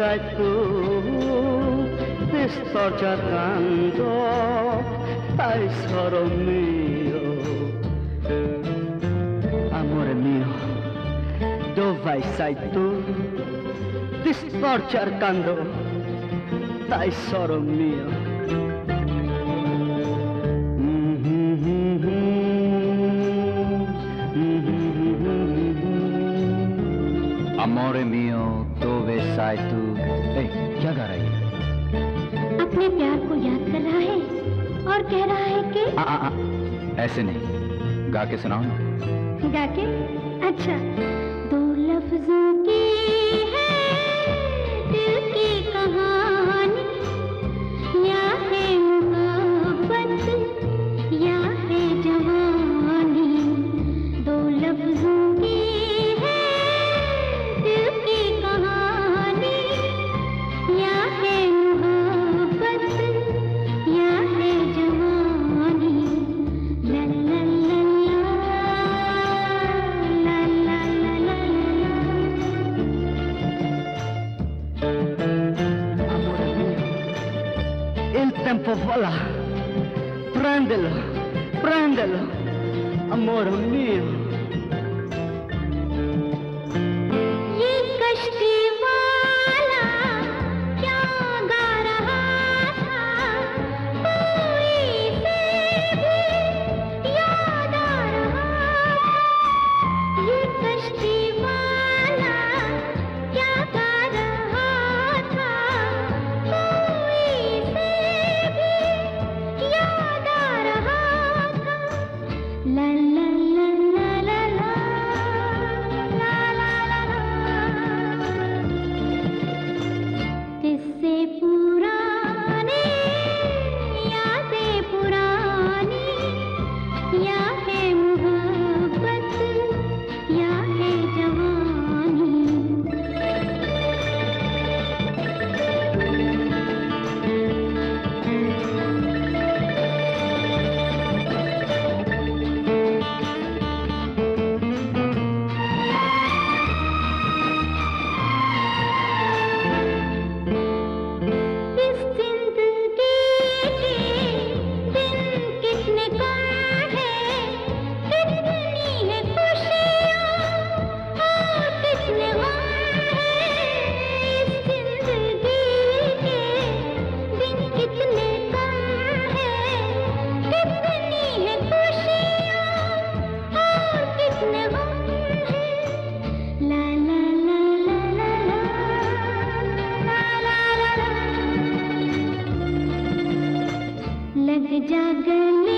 sai tu distorce tanto Ai, soro mio, amore mio, dove sei tu? Ti sto cercando, dai soro mio. Amore mio, dove sei tu? ए, क्या गा रही है? अपने प्यार को याद कर रहा है और कह रहा है कि आ, आ, आ, ऐसे नहीं। गा के सुनाओ ना। गा के? अच्छा। दो लफ्जों की tempovola. Prendelo, prendelo, amore mio. Thank you. Jagan